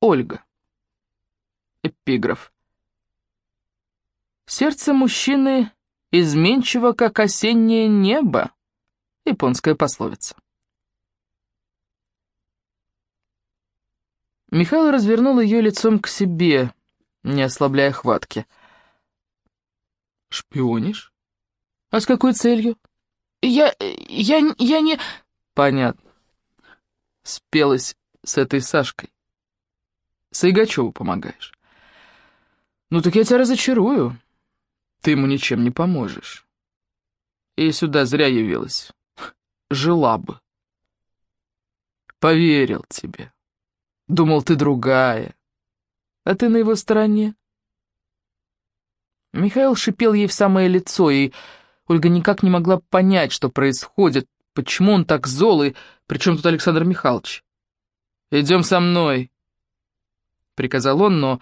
Ольга. Эпиграф. Сердце мужчины изменчиво, как осеннее небо. Японская пословица. Михаил развернул ее лицом к себе, не ослабляя хватки. «Шпионишь? А с какой целью?» «Я... я... я не...» «Понятно. Спелась с этой Сашкой. Саигачеву помогаешь. Ну так я тебя разочарую. Ты ему ничем не поможешь. И сюда зря явилась. Жила бы. Поверил тебе. Думал, ты другая. А ты на его стороне. Михаил шипел ей в самое лицо, и Ольга никак не могла понять, что происходит, почему он так зол, и при чем тут Александр Михайлович. «Идем со мной», — приказал он, но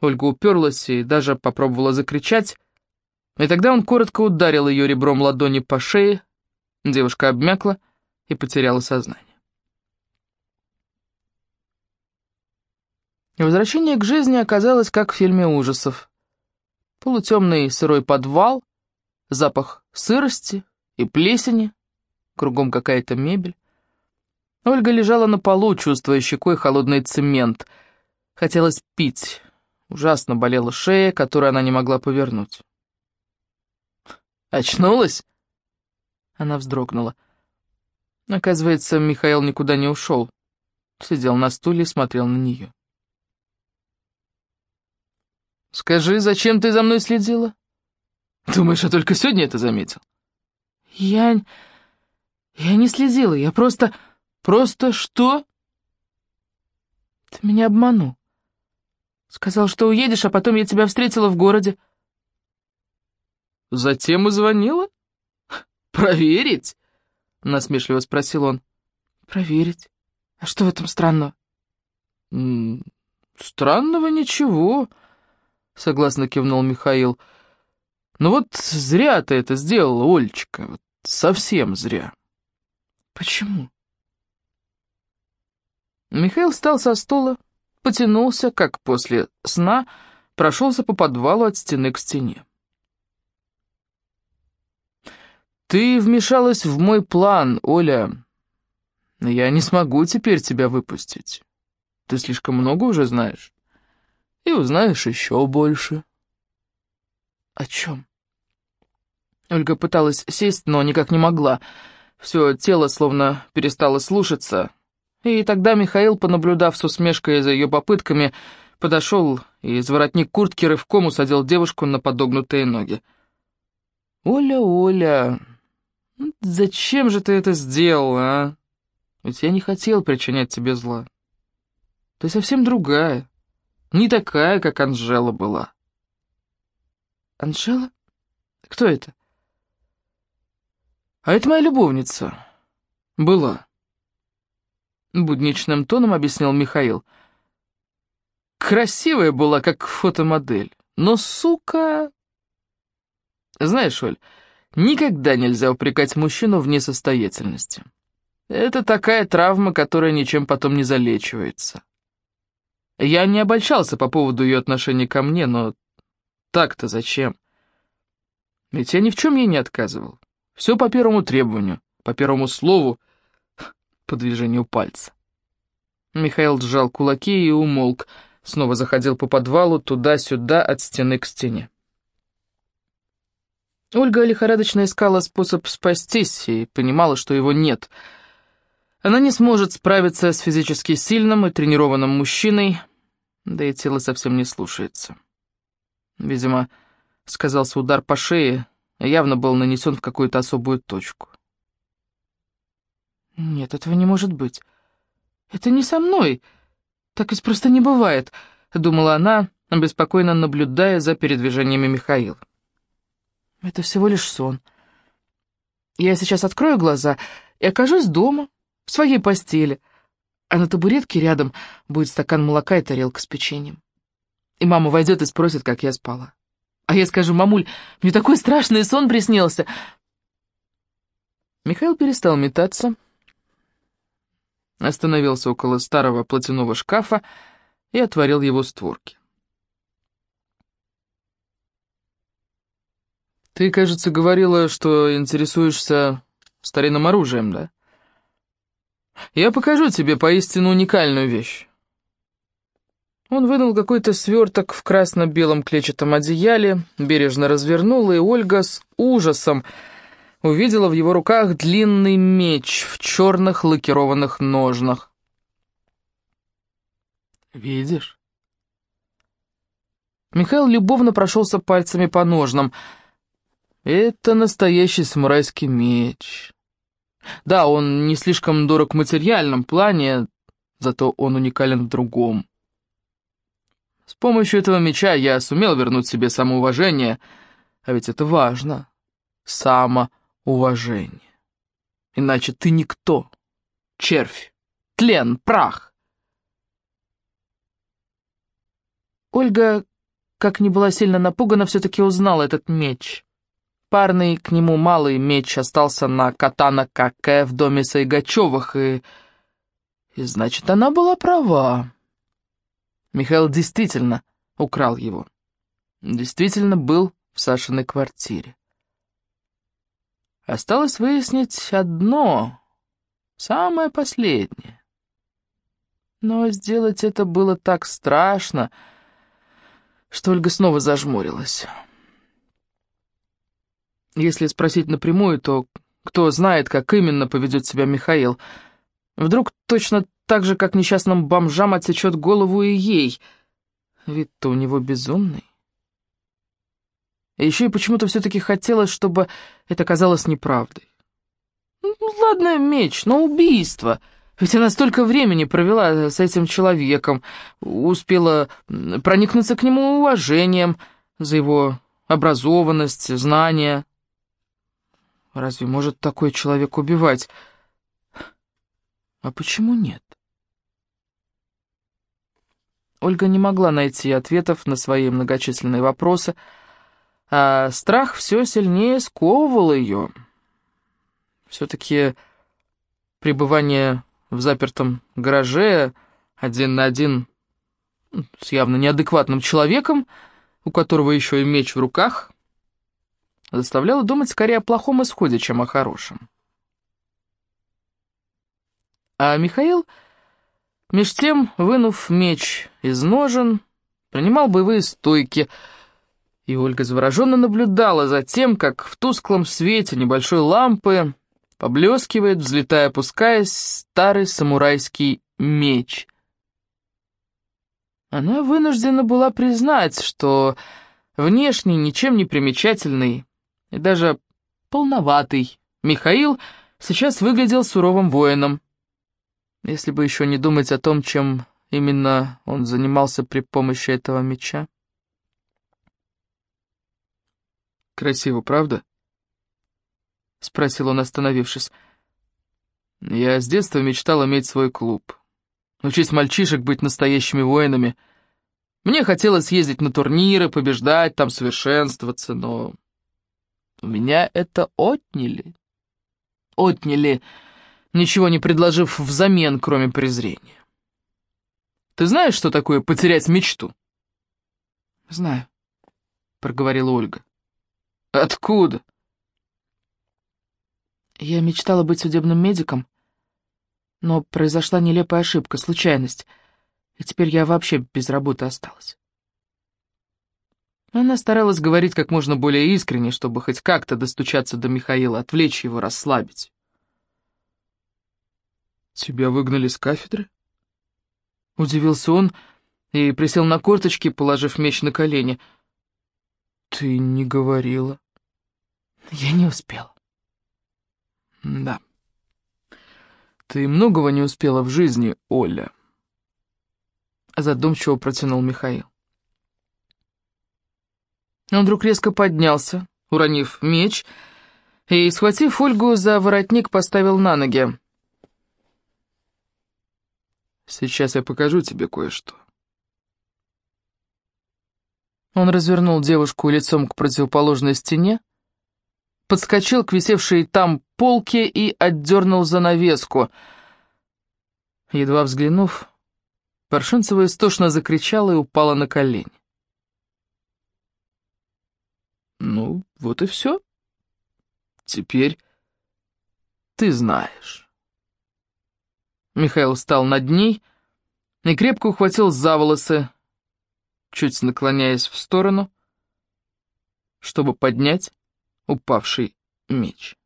Ольга уперлась и даже попробовала закричать, и тогда он коротко ударил ее ребром ладони по шее, девушка обмякла и потеряла сознание. Возвращение к жизни оказалось как в фильме ужасов. Полутемный сырой подвал, запах сырости и плесени, кругом какая-то мебель. Ольга лежала на полу, чувствуя щекой холодный цемент. Хотелось пить. Ужасно болела шея, которую она не могла повернуть. «Очнулась?» Она вздрогнула. Оказывается, Михаил никуда не ушел. Сидел на стуле и смотрел на нее. «Скажи, зачем ты за мной следила? Думаешь, я только сегодня это заметил?» «Я... я не следила, я просто... просто что?» «Ты меня обманул. Сказал, что уедешь, а потом я тебя встретила в городе». «Затем и звонила? Проверить?» — насмешливо спросил он. «Проверить? А что в этом странного?» «Странного ничего», согласно кивнул Михаил. «Ну вот зря ты это сделала, Олечка, вот совсем зря». «Почему?» Михаил встал со стула, потянулся, как после сна, прошелся по подвалу от стены к стене. «Ты вмешалась в мой план, Оля. Я не смогу теперь тебя выпустить. Ты слишком много уже знаешь» и узнаешь еще больше». «О чем?» Ольга пыталась сесть, но никак не могла. Все тело словно перестало слушаться. И тогда Михаил, понаблюдав с усмешкой за ее попытками, подошел и из воротник куртки рывком усадил девушку на подогнутые ноги. «Оля, Оля, ну зачем же ты это сделала, а? Ведь я не хотел причинять тебе зла. Ты совсем другая. Не такая, как Анжела была. Анжела? Кто это? А это моя любовница. Была. Будничным тоном объяснил Михаил. Красивая была, как фотомодель. Но, сука... Знаешь, Оль, никогда нельзя упрекать мужчину в несостоятельности. Это такая травма, которая ничем потом не залечивается. Я не обольщался по поводу ее отношения ко мне, но так-то зачем? Ведь я ни в чем ей не отказывал. Все по первому требованию, по первому слову, по движению пальца. Михаил сжал кулаки и умолк, снова заходил по подвалу туда-сюда, от стены к стене. Ольга лихорадочно искала способ спастись и понимала, что его нет — она не сможет справиться с физически сильным и тренированным мужчиной, да и тело совсем не слушается. Видимо, сказался удар по шее, явно был нанесен в какую-то особую точку. «Нет, этого не может быть. Это не со мной. Так ведь просто не бывает», — думала она, беспокойно наблюдая за передвижениями Михаила. «Это всего лишь сон. Я сейчас открою глаза и окажусь дома, в своей постели, а на табуретке рядом будет стакан молока и тарелка с печеньем. И мама войдет и спросит, как я спала. А я скажу, мамуль, мне такой страшный сон приснился. Михаил перестал метаться, остановился около старого платяного шкафа и отворил его створки. «Ты, кажется, говорила, что интересуешься старинным оружием, да? Я покажу тебе поистину уникальную вещь». Он вынул какой-то сверток в красно-белом клетчатом одеяле, бережно развернул, и Ольга с ужасом увидела в его руках длинный меч в черных лакированных ножнах. «Видишь?» Михаил любовно прошелся пальцами по ножнам — это настоящий самурайский меч. Да, он не слишком дорог в материальном плане, зато он уникален в другом. С помощью этого меча я сумел вернуть себе самоуважение, а ведь это важно. Самоуважение. Иначе ты никто. Червь, тлен, прах. Ольга, как ни была сильно напугана, все-таки узнала этот меч. Парный к нему малый меч остался на катана Каке в доме Сайгачевых, и... И значит, она была права. Михаил действительно украл его. Действительно был в Сашиной квартире. Осталось выяснить одно, самое последнее. Но сделать это было так страшно, что Ольга снова зажмурилась. Если спросить напрямую, то кто знает, как именно поведет себя Михаил. Вдруг точно так же, как несчастным бомжам отсечет голову и ей. Вид-то у него безумный. И еще и почему-то все-таки хотелось, чтобы это казалось неправдой. Ну, ладно, меч, но убийство. Ведь она столько времени провела с этим человеком, успела проникнуться к нему уважением за его образованность, знания. Разве может такой человек убивать? А почему нет? Ольга не могла найти ответов на свои многочисленные вопросы, а страх все сильнее сковывал ее. Все-таки пребывание в запертом гараже один на один с явно неадекватным человеком, у которого еще и меч в руках, заставляло думать скорее о плохом исходе, чем о хорошем. А Михаил, меж тем, вынув меч из ножен, принимал боевые стойки, и Ольга завороженно наблюдала за тем, как в тусклом свете небольшой лампы поблескивает, взлетая, опускаясь, старый самурайский меч. Она вынуждена была признать, что внешне ничем не примечательный и даже полноватый. Михаил сейчас выглядел суровым воином. Если бы еще не думать о том, чем именно он занимался при помощи этого меча. «Красиво, правда?» — спросил он, остановившись. «Я с детства мечтал иметь свой клуб. Учить мальчишек быть настоящими воинами. Мне хотелось ездить на турниры, побеждать, там совершенствоваться, но у меня это отняли. Отняли, ничего не предложив взамен, кроме презрения. Ты знаешь, что такое потерять мечту? Знаю, проговорила Ольга. Откуда? Я мечтала быть судебным медиком, но произошла нелепая ошибка, случайность, и теперь я вообще без работы осталась. Она старалась говорить как можно более искренне, чтобы хоть как-то достучаться до Михаила, отвлечь его, расслабить. «Тебя выгнали с кафедры?» Удивился он и присел на корточки, положив меч на колени. «Ты не говорила». «Я не успела». «Да. Ты многого не успела в жизни, Оля», — задумчиво протянул Михаил. Он вдруг резко поднялся, уронив меч, и, схватив Ольгу за воротник, поставил на ноги. «Сейчас я покажу тебе кое-что». Он развернул девушку лицом к противоположной стене, подскочил к висевшей там полке и отдернул занавеску. Едва взглянув, Паршинцева истошно закричала и упала на колени. «Ну, вот и все. Теперь ты знаешь». Михаил встал над ней и крепко ухватил за волосы, чуть наклоняясь в сторону, чтобы поднять упавший меч.